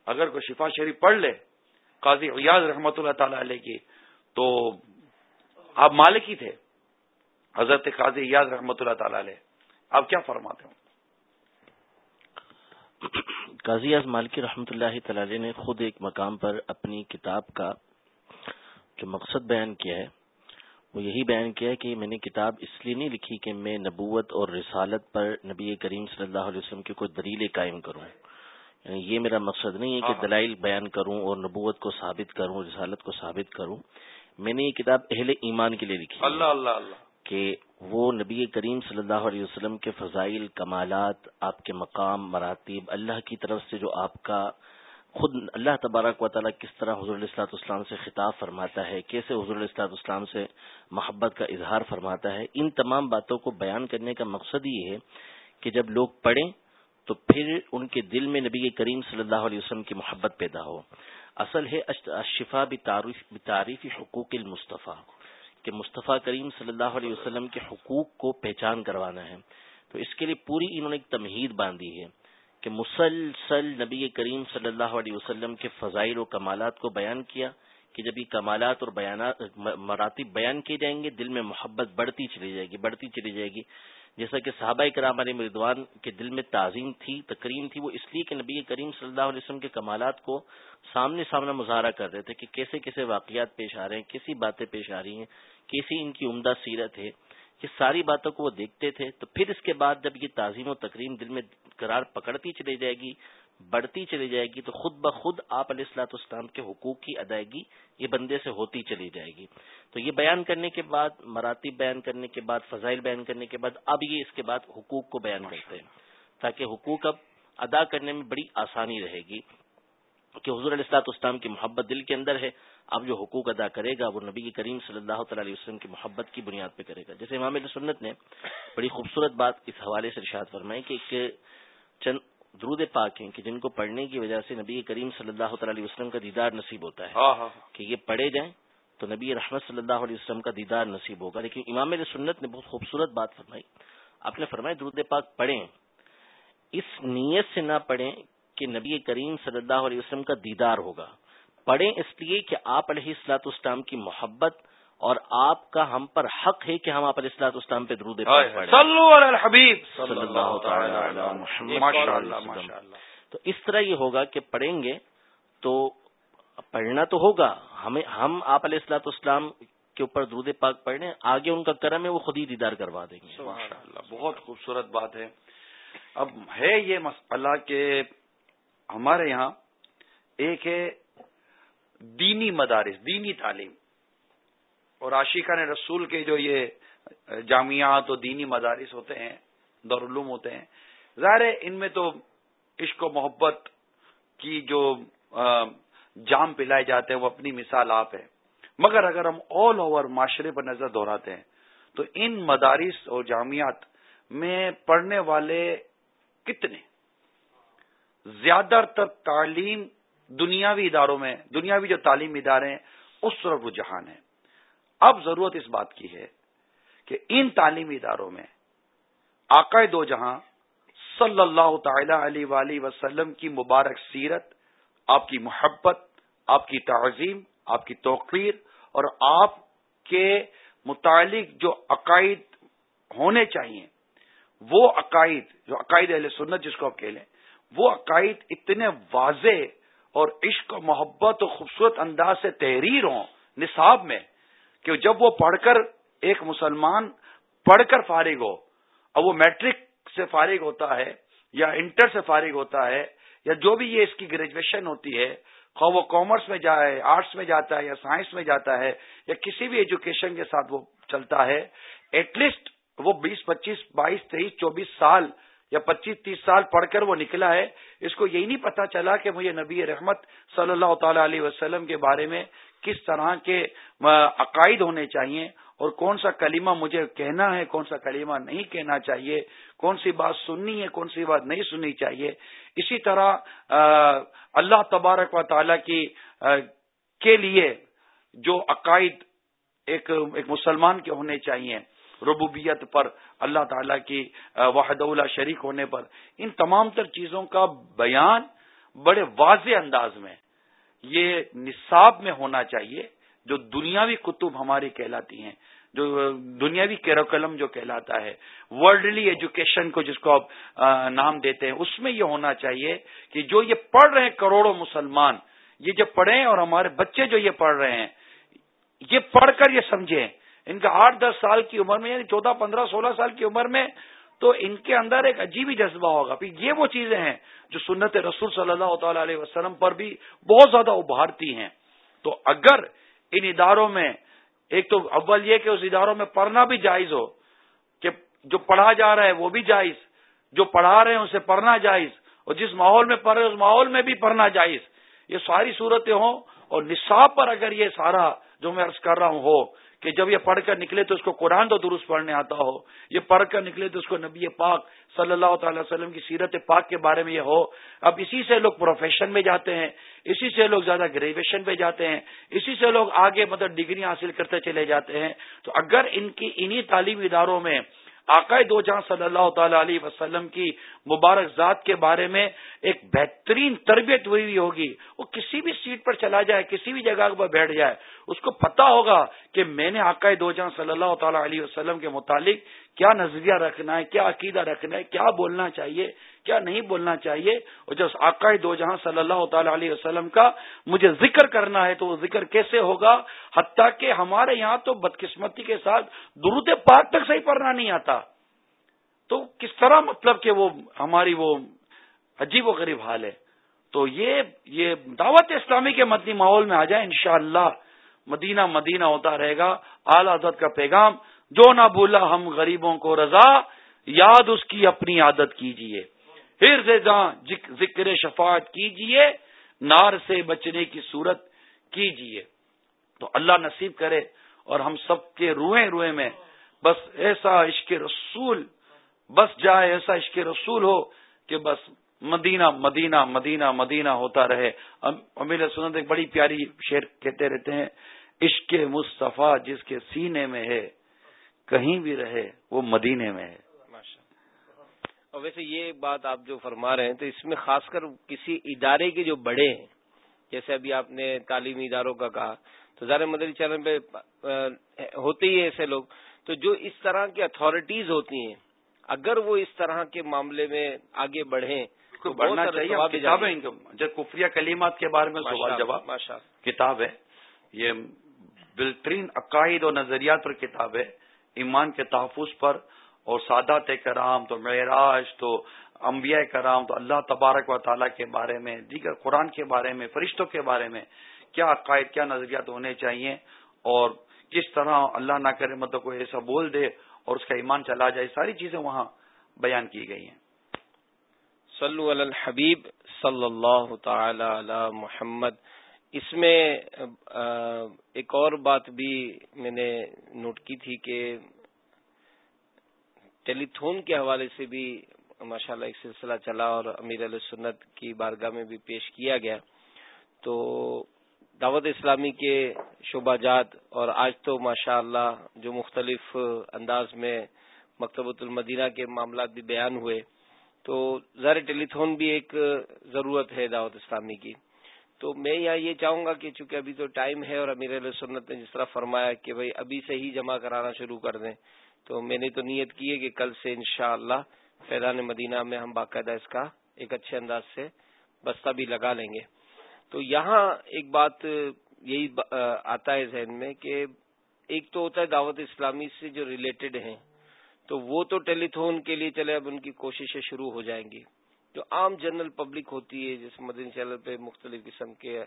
اگر کوئی شفا شریف پڑھ لے، قاضی ریاض رحمۃ اللہ تعالی علیہ کی، تو آپ مالک ہی تھے، حضرت قاضی ریاض رحمۃ اللہ تعالی علیہ۔ آپ کیا فرماتے ہوں قاضی اعظم مالکی رحمۃ اللہ تعالی نے خود ایک مقام پر اپنی کتاب کا جو مقصد بیان کیا ہے وہ یہی بیان کیا ہے کہ میں نے کتاب اس لیے نہیں لکھی کہ میں نبوت اور رسالت پر نبی کریم صلی اللہ علیہ وسلم کی کوئی دلیل قائم کروں۔ یعنی یہ میرا مقصد نہیں ہے کہ ہاں۔ دلائل بیان کروں اور نبوت کو ثابت کروں رسالت کو ثابت کروں۔ میں نے یہ کتاب اہل ایمان کے لیے لکھی۔ اللہ اللہ اللہ۔ کہ وہ نبی کریم صلی اللہ علیہ وسلم کے فضائل، کمالات، آپ کے مقام، مراتب، اللہ کی طرف سے جو آپ کا خود اللہ تبارک و تعالیٰ کس طرح حضور الاسلاط اسلام سے خطاب فرماتا ہے، کیسے حضور الاسلاط اسلام سے محبت کا اظہار فرماتا ہے، ان تمام باتوں کو بیان کرنے کا مقصد یہ ہے کہ جب لوگ پڑھیں تو پھر ان کے دل میں نبی کریم صلی اللہ علیہ وسلم کی محبت پیدا ہو۔ اصل ہے اشفا بتعریفی حقوق المصطفیٰ کہ مصطفیٰ کریم صلی اللہ علیہ وسلم کے حقوق کو پہچان کروانا ہے۔ تو اس کے لیے پوری انہوں نے ایک تمہید باندھی ہے کہ مسلسل نبی کریم صلی اللہ علیہ وسلم کے فضائل و کمالات کو بیان کیا کہ جب یہ کمالات اور بیانات، مراتب بیان کیے جائیں گے، دل میں محبت بڑھتی چلی جائے گی، بڑھتی چلی جائے گی۔ جیسا کہ صحابہ کرام علیہ مردوان کے دل میں تعظیم تھی، تکریم تھی، وہ اس لیے کہ نبی کریم صلی اللہ علیہ وسلم کے کمالات کو سامنے سامنے مظاہرہ کر رہے تھے کہ کیسے کیسے واقعات پیش آ رہے ہیں، کیسی باتیں پیش آ رہی ہیں، کیسی ان کی عمدہ سیرت ہے، یہ ساری باتوں کو وہ دیکھتے تھے۔ تو پھر اس کے بعد جب یہ تعظیم و تقریم دل میں قرار پکڑتی چلی جائے گی بڑھتی چلی جائے گی تو خود بخود آپ علیہ السلاط اسلام کے حقوق کی ادائیگی یہ بندے سے ہوتی چلی جائے گی۔ تو یہ بیان کرنے کے بعد مراتب بیان کرنے کے بعد فضائل بیان کرنے کے بعد اب یہ اس کے بعد حقوق کو بیان کرتے ہیں تاکہ حقوق اب ادا کرنے میں بڑی آسانی رہے گی کہ حضور علیہ السلاط اسلام کی محبت دل کے اندر ہے اب جو حقوق ادا کرے گا وہ نبی کریم صلی اللہ تعالی علیہ وسلم کی محبت کی بنیاد پہ کرے گا۔ جیسے امام سنت نے بڑی خوبصورت بات اس حوالے سے ارشاد فرمائی کہ ایک چند درود پاک ہیں کہ جن کو پڑھنے کی وجہ سے نبی کریم صلی اللہ تعالی علیہ وسلم کا دیدار نصیب ہوتا ہے ہاں، ہاں، ہاں۔ کہ یہ پڑھے جائیں تو نبی رحمت صلی اللہ علیہ وسلم کا دیدار نصیب ہوگا۔ لیکن امام سنت نے بہت خوبصورت بات فرمائی۔ آپ نے فرمایا درود پاک پڑھیں۔ اس نیت سے نہ پڑھیں کہ نبی کریم صلی اللہ علیہ وسلم کا دیدار ہوگا۔ پڑھیں اس لیے کہ آپ علیہ السلاط اسلام کی محبت اور آپ کا ہم پر حق ہے کہ ہم آپ علیہ السلاط اسلام پہ درود تو اس طرح یہ ہوگا کہ پڑھیں گے تو پڑھنا تو ہوگا۔ ہمیں ہم آپ علیہ السلاط اسلام کے اوپر درود پاک پڑھنے آگے ان کا کرم ہے وہ خود ہی دیدار کروا دیں گے۔ بہت خوبصورت بات ہے۔ اب ہے یہ مسئلہ کہ ہمارے یہاں ایک ہے دینی مدارس دینی تعلیم۔ اور عاشقہ نے رسول کے جو یہ جامعات اور دینی مدارس ہوتے ہیں، دارالعلوم ہوتے ہیں، ظاہر ہے ان میں تو عشق و محبت کی جو جام پلائے جاتے ہیں، وہ اپنی مثال آپ ہے۔ مگر اگر ہم آل اوور معاشرے پر نظر دہراتے ہیں، تو ان مدارس اور جامعات میں پڑھنے والے کتنے؟ زیادہ تر تعلیم دنیاوی اداروں میں، دنیاوی جو تعلیم ادارے ہیں، اس طرف رجحان ہے۔ اب ضرورت اس بات کی ہے کہ ان تعلیمی اداروں میں عقائد و جہاں صلی اللہ تعالی علیہ وسلم کی مبارک سیرت، آپ کی محبت، آپ کی تعظیم، آپ کی توقیر اور آپ کے متعلق جو عقائد ہونے چاہیے، وہ عقائد، جو عقائد اہل سنت جس کو آپ کہہ لیں، وہ عقائد اتنے واضح اور عشق و محبت و خوبصورت انداز سے تحریر ہوں نصاب میں کہ جب وہ پڑھ کر ایک مسلمان پڑھ کر فارغ ہو اور وہ میٹرک سے فارغ ہوتا ہے یا انٹر سے فارغ ہوتا ہے یا جو بھی یہ اس کی گریجویشن ہوتی ہے، خواہ وہ کامرس میں جائے آرٹس میں جاتا ہے یا سائنس میں جاتا ہے یا کسی بھی ایجوکیشن کے ساتھ وہ چلتا ہے ایٹ لیسٹ وہ بیس، پچیس، بائیس، تیئیس، چوبیس سال یا پچیس، تیس سال پڑھ کر وہ نکلا ہے۔ اس کو یہی نہیں پتا چلا کہ مجھے نبی رحمت صلی اللہ تعالی علیہ وسلم کے بارے میں کس طرح کے عقائد ہونے چاہیے اور کون سا کلمہ مجھے کہنا ہے، کون سا کلمہ نہیں کہنا چاہیے، کون سی بات سننی ہے، کون سی بات نہیں سننی چاہیے۔ اسی طرح اللہ تبارک و تعالی کی کے لیے جو عقائد ایک ایک مسلمان کے ہونے چاہیے ربوبیت پر اللہ تعالی کی وحد اللہ شریک ہونے پر، ان تمام تر چیزوں کا بیان بڑے واضح انداز میں یہ نصاب میں ہونا چاہیے جو دنیاوی کتب ہماری کہلاتی ہیں، جو دنیاوی کیروکلم جو کہلاتا ہے ورلڈلی ایجوکیشن کو جس کو آپ نام دیتے ہیں، اس میں یہ ہونا چاہیے کہ جو یہ پڑھ رہے ہیں کروڑوں مسلمان، یہ جو پڑھیں اور ہمارے بچے جو یہ پڑھ رہے ہیں، یہ پڑھ کر یہ سمجھیں۔ ان کا آٹھ دس سال کی عمر میں یعنی چودہ پندرہ سولہ سال کی عمر میں تو ان کے اندر ایک عجیب ہی جذبہ ہوگا۔ پھر یہ وہ چیزیں ہیں جو سنت رسول صلی اللہ تعالی علیہ وسلم پر بھی بہت زیادہ ابھارتی ہیں۔ تو اگر ان اداروں میں، ایک تو اول یہ کہ اس اداروں میں پڑھنا بھی جائز ہو کہ جو پڑھا جا رہا ہے وہ بھی جائز، جو پڑھا رہے ہیں اسے پڑھنا جائز، اور جس ماحول میں پڑھ رہے اس ماحول میں بھی پڑھنا جائز۔ یہ ساری صورتیں ہوں اور نصاب پر اگر یہ سارا جو میں عرض کر رہا ہوں ہو کہ جب یہ پڑھ کر نکلے تو اس کو قرآن تو درست پڑھنے آتا ہو، یہ پڑھ کر نکلے تو اس کو نبی پاک صلی اللہ تعالی وسلم کی سیرت پاک کے بارے میں یہ ہو۔ اب اسی سے لوگ پروفیشن میں جاتے ہیں، اسی سے لوگ زیادہ گریجویشن پہ جاتے ہیں، اسی سے لوگ آگے مطلب ڈگری حاصل کرتے چلے جاتے ہیں۔ تو اگر ان کی انہی تعلیمی اداروں میں آقا دو جہاں صلی اللہ تعالی علیہ وسلم کی مبارک ذات کے بارے میں ایک بہترین تربیت ہوئی ہوئی ہوگی۔ وہ کسی بھی سیٹ پر چلا جائے، کسی بھی جگہ پر بیٹھ جائے، اس کو پتا ہوگا کہ میں نے آقا دو جہاں صلی اللہ تعالی علیہ وسلم کے متعلق کیا نظریہ رکھنا ہے، کیا عقیدہ رکھنا ہے، کیا بولنا چاہیے۔ کیا نہیں بولنا چاہیے؟ اور جب آقائے دو جہاں صلی اللہ تعالی علیہ وسلم کا مجھے ذکر کرنا ہے تو وہ ذکر کیسے ہوگا؟ حتیٰ کہ ہمارے یہاں تو بدقسمتی کے ساتھ درود پاک تک صحیح پڑھنا نہیں آتا۔ تو کس طرح مطلب کہ وہ ہماری وہ عجیب و غریب حال ہے؟ تو یہ یہ دعوت اسلامی کے مدنی ماحول میں آ جائے انشاءاللہ۔ مدینہ مدینہ ہوتا رہے گا۔ اعلی حضرت کا پیغام، جو نہ بولا ہم غریبوں کو رضا، یاد اس کی اپنی عادت کیجیے پھر سے جہاں ذکر شفاعت کیجیے نار سے بچنے کی صورت کیجیے تو اللہ نصیب کرے اور ہم سب کے روئے روئے میں بس ایسا عشق رسول، بس جائے ایسا عشق رسول ہو کہ بس مدینہ مدینہ مدینہ مدینہ ہوتا رہے۔ امیر سنت ایک بڑی پیاری شعر کہتے رہتے ہیں، عشق مصطفیٰ جس کے سینے میں ہے، کہیں بھی رہے وہ مدینے میں ہے۔ اور ویسے یہ بات آپ جو فرما رہے ہیں تو اس میں خاص کر کسی ادارے کے جو بڑے ہیں جیسے ابھی آپ نے تعلیمی اداروں کا کہا تو زیادہ مدری چینل پہ ہوتے ہی ایسے لوگ۔ تو جو اس طرح کی اتھارٹیز ہوتی ہیں اگر وہ اس طرح کے معاملے میں آگے بڑھیں تو بڑھنا چاہیے۔ کتاب ہے جب کفریہ کلیمات کے بارے میں سوال جواب۔ کتاب ہے یہ بہترین عقائد اور نظریات پر کتاب ہے۔ ایمان کے تحفظ پر اور سادات کرام تو معراج تو انبیاء کرام تو اللہ تبارک و تعالیٰ کے بارے میں، دیگر قرآن کے بارے میں، فرشتوں کے بارے میں کیا عقائد، کیا نظریات ہونے چاہیے اور کس طرح اللہ نہ کرے مطلب کوئی ایسا بول دے اور اس کا ایمان چلا جائے، ساری چیزیں وہاں بیان کی گئی ہیں۔ صلو علی الحبیب صلی اللہ تعالی علی محمد۔ اس میں ایک اور بات بھی میں نے نوٹ کی تھی کہ ٹیلی تھون کے حوالے سے بھی ماشاء اللہ ایک سلسلہ چلا اور امیر علیہ سنت کی بارگاہ میں بھی پیش کیا گیا۔ تو دعوت اسلامی کے شعبہ جات اور آج تو ماشاء اللہ جو مختلف انداز میں مکتبۃ المدینہ کے معاملات بھی بیان ہوئے، تو ظاہر ٹیلی تھون بھی ایک ضرورت ہے دعوت اسلامی کی۔ تو میں یہاں یہ چاہوں گا کہ چونکہ ابھی تو ٹائم ہے اور امیر علیہ سنت نے جس طرح فرمایا کہ بھائی ابھی سے ہی جمع کرانا شروع کر دیں تو میں نے تو نیت کی ہے کہ کل سے انشاءاللہ اللہ فیضان مدینہ میں ہم باقاعدہ اس کا ایک اچھے انداز سے بستہ بھی لگا لیں گے۔ تو یہاں ایک بات یہی آتا ہے ذہن میں کہ ایک تو ہوتا ہے دعوت اسلامی سے جو ریلیٹڈ ہیں، تو وہ تو ٹیلی تھون کے لیے چلے، اب ان کی کوششیں شروع ہو جائیں گی۔ جو عام جنرل پبلک ہوتی ہے، جس مدنی چینل پہ مختلف قسم کے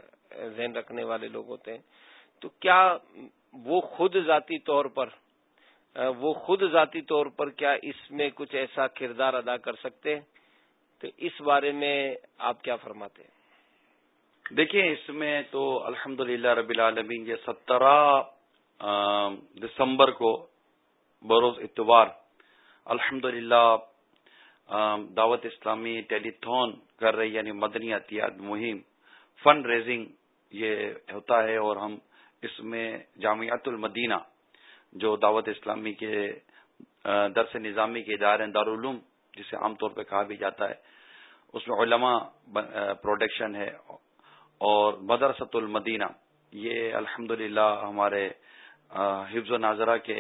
ذہن رکھنے والے لوگ ہوتے ہیں، تو کیا وہ خود ذاتی طور پر وہ خود ذاتی طور پر کیا اس میں کچھ ایسا کردار ادا کر سکتے ہیں؟ تو اس بارے میں آپ کیا فرماتے ہیں؟ دیکھیں، اس میں تو الحمد رب العالمین یہ سترہ دسمبر کو بروز اتوار الحمد دعوت اسلامی ٹیلی تھون کر رہی یعنی مدنی احتیاط مہم فنڈ ریزنگ یہ ہوتا ہے اور ہم اس میں جامعت المدینہ جو دعوت اسلامی کے درس نظامی کے ادارے دارالعلوم، جسے عام طور پہ کہا بھی جاتا ہے، اس میں علماء پروڈکشن ہے اور مدرسۃ المدینہ، یہ الحمد ہمارے حفظ و ناظرہ کے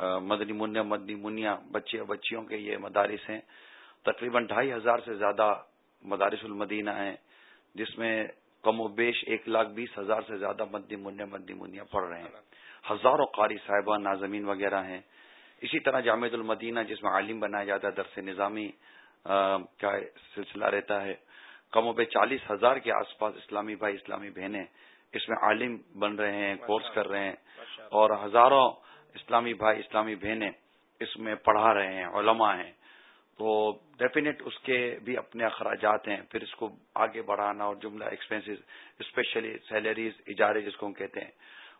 مدنی منیا مدنی منیا بچے اور بچیوں کے یہ مدارس ہیں۔ تقریباً ڈھائی ہزار سے زیادہ مدارس المدینہ ہیں، جس میں کم و بیش ایک لاکھ بیس ہزار سے زیادہ مدنی منیا مدنی منیا پڑھ رہے ہیں۔ ہزاروں قاری صاحبہ ناظمین وغیرہ ہیں۔ اسی طرح جامع المدینہ جس میں عالم بنایا جاتا ہے درس نظامی کا سلسلہ رہتا ہے۔ کم و بے چالیس ہزار کے آس پاس اسلامی بھائی اسلامی بہنیں اس میں عالم بن رہے ہیں کورس کر رہے ہیں۔ اور ہزاروں اسلامی بھائی اسلامی بہنیں اس میں پڑھا رہے ہیں علماء ہیں۔ تو ڈیفینیٹ اس کے بھی اپنے اخراجات ہیں۔ پھر اس کو آگے بڑھانا اور جملہ ایکسپینسز اسپیشلی سیلریز اجارے جس کو ہم کہتے ہیں۔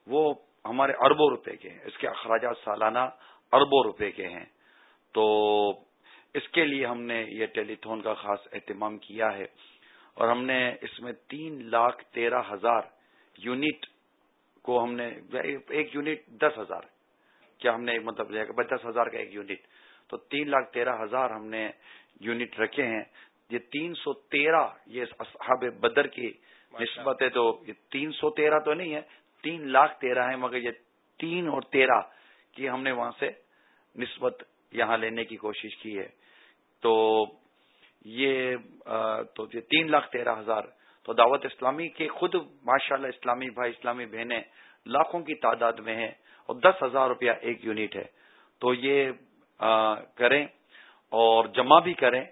وہ ہمارے اربوں روپے کے ہیں۔ اس کے اخراجات سالانہ اربوں روپے کے ہیں۔ تو اس کے لیے ہم نے یہ ٹیلی تھون کا خاص اہتمام کیا ہے اور ہم نے اس میں تین لاکھ تیرہ ہزار یونٹ کو ہم نے ایک یونٹ دس ہزار۔ کیا ہم نے مطلب دس ہزار کا ایک یونٹ۔ تو تین لاکھ تیرہ ہزار ہم نے یونٹ رکھے ہیں۔ یہ تین سو تیرہ یہ اصحاب بدر کی نسبت ہے تو یہ تین سو تیرہ تو نہیں ہے تین لاکھ تیرہ ہے مگر یہ تین اور تیرہ کی ہم نے وہاں سے نسبت یہاں لینے کی کوشش کی ہے۔ تو یہ تو یہ تین لاکھ تیرہ ہزار۔ تو دعوت اسلامی کے خود، ماشاءاللہ، اسلامی بھائی، اسلامی بہنیں لاکھوں کی تعداد میں ہیں اور دس ہزار روپیہ ایک یونٹ ہے۔ تو یہ کریں اور جمع بھی کریں۔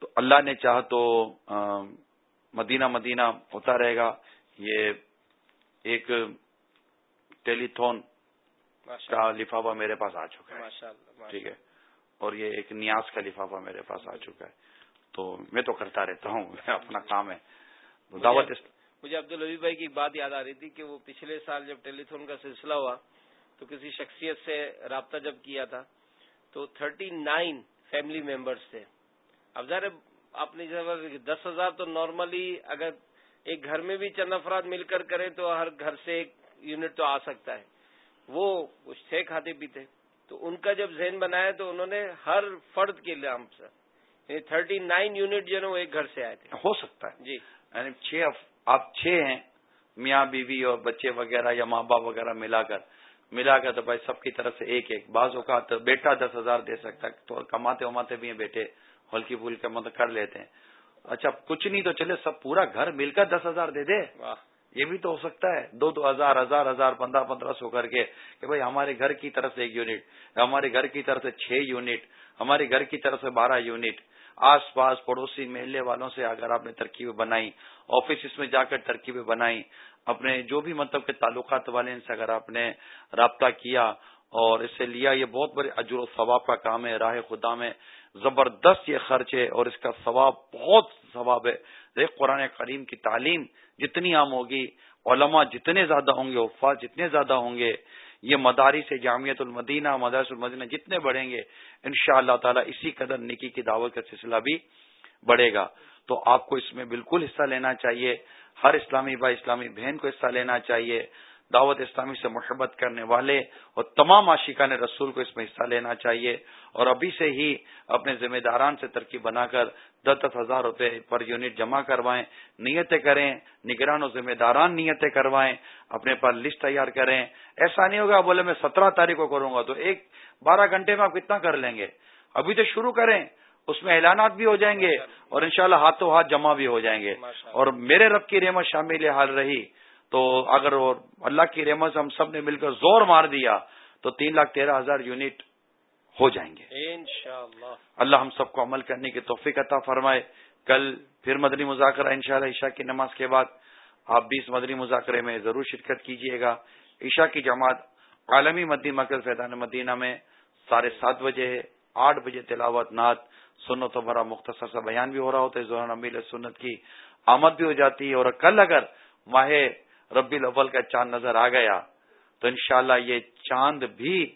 تو اللہ نے چاہ تو مدینہ مدینہ ہوتا رہے گا۔ یہ ایک ٹیلی تھون کا لفافہ میرے پاس آ چکا ہے۔ ٹھیک ہے؟ اور یہ ایک نیاز کا لفافہ میرے پاس آ چکا ہے۔ تو میں تو کرتا رہتا ہوں اپنا کام ہے۔ دعوت مجھے عبد الحبی بھائی کی بات یاد آ رہی تھی کہ وہ پچھلے سال جب ٹیلی تھون کا سلسلہ ہوا تو کسی شخصیت سے رابطہ جب کیا تھا تو تھرٹی نائن فیملی ممبرس تھے۔ اب ظاہر آپ نے دس ہزار تو نارملی اگر ایک گھر میں بھی چند افراد مل کر کریں تو ہر گھر سے ایک یونٹ تو آ سکتا ہے۔ وہ کچھ تھے کھاتے پیتے۔ تو ان کا جب ذہن بنایا تو انہوں نے ہر فرد کے لیے یعنی تھرٹی نائن یونٹ جو ہے وہ ایک گھر سے آئے تھے۔ ہو سکتا ہے۔ جی۔ یعنی چھ آپ چھ ہیں میاں بیوی اور بچے وغیرہ یا ماں باپ وغیرہ ملا کر ملا کر تو بھائی سب کی طرف سے ایک ایک۔ بعض اوقات بیٹا دس ہزار دے سکتا ہے تو کماتے وماتے بھی ہیں بیٹے ہلکی پھول کے مطلب کر لیتے ہیں۔ اچھا کچھ نہیں تو چلے سب پورا گھر مل کر دس ہزار دے دے۔ یہ بھی تو ہو سکتا ہے۔ دو دو ہزار ہزار ہزار پندرہ پندرہ سو کر کے کہ بھائی ہمارے گھر کی طرف سے ایک یونٹ ہمارے گھر کی طرف سے چھ یونٹ ہمارے گھر کی طرف سے بارہ یونٹ۔ آس پاس پڑوسی محلے والوں سے اگر آپ نے ترکیبیں بنائی آفس میں جا کر ترکیبیں بنائی اپنے جو بھی مطلب کے تعلقات والے ان سے اگر آپ نے رابطہ کیا اور اس سے لیا یہ بہت بڑے اجر و ثواب کا کام ہے راہ خدا میں زبردست یہ خرچ ہے اور اس کا ثواب بہت ثواب ہے۔ دیکھ قرآن کریم کی تعلیم جتنی عام ہوگی، علماء جتنے زیادہ ہوں گے وفات جتنے زیادہ ہوں گے، یہ مداری سے جامعت المدینہ، مدارس المدینہ جتنے بڑھیں گے ان شاء اللہ تعالیٰ اسی قدر نکی کی دعوت کا سلسلہ بھی بڑھے گا۔ تو آپ کو اس میں بالکل حصہ لینا چاہیے۔ ہر اسلامی بھائی، اسلامی بہن کو حصہ لینا چاہیے۔ دعوت اسلامی سے محبت کرنے والے اور تمام عاشقان رسول کو اس میں حصہ لینا چاہیے اور ابھی سے ہی اپنے ذمہ داران سے ترکیب بنا کر دس دس ہزار روپے پر یونٹ جمع کروائیں نیتیں کریں نگران و ذمہ داران نیتیں کروائیں اپنے پر لسٹ تیار کریں۔ ایسا نہیں ہوگا بولے میں سترہ تاریخ کو کروں گا تو ایک بارہ گھنٹے میں آپ کتنا کر لیں گے؟ ابھی تو شروع کریں اس میں اعلانات بھی ہو جائیں گے اور انشاءاللہ ہاتھوں ہاتھ جمع بھی ہو جائیں گے۔ اور میرے رب کی رحمت شامل حال رہی۔ تو اگر اللہ کی رحمت ہم سب نے مل کر زور مار دیا تو تین لاکھ تیرہ ہزار یونٹ ہو جائیں گے۔ انشاءاللہ۔ اللہ ہم سب کو عمل کرنے کی توفیق عطا فرمائے۔ کل پھر مدنی مذاکرہ انشاءاللہ عشاء کی نماز کے بعد آپ بھی اس مدنی مذاکرے میں ضرور شرکت کیجیے گا۔ عشاء کی جماعت عالمی مدی مرکز فیضان مدینہ میں ساڑھے سات بجے آٹھ بجے تلاوت نعت سنت و بھرا مختصر سا بیان بھی ہو رہا ہوتا ہے۔ زہر نبیل سنت کی آمد بھی ہو جاتی ہے اور کل اگر ماہ ربی الاول کا چاند نظر آ گیا تو انشاءاللہ یہ چاند بھی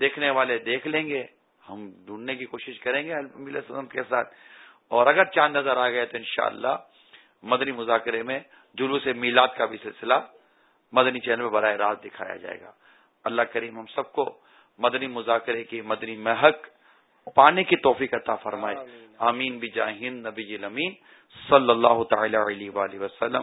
دیکھنے والے دیکھ لیں گے ہم ڈھونڈنے کی کوشش کریں گے سنت کے ساتھ۔ اور اگر چاند نظر آ گیا تو انشاءاللہ مدنی مذاکرے میں جلوس میلاد کا بھی سلسلہ مدنی چینل میں براہ راست دکھایا جائے گا۔ اللہ کریم ہم سب کو مدنی مذاکرے کی مدنی محق پانے کی توفیق عطا فرمائے۔ آمین۔ بھی جاہین نبی جی امین صلی اللہ تعالی علیہ وسلم۔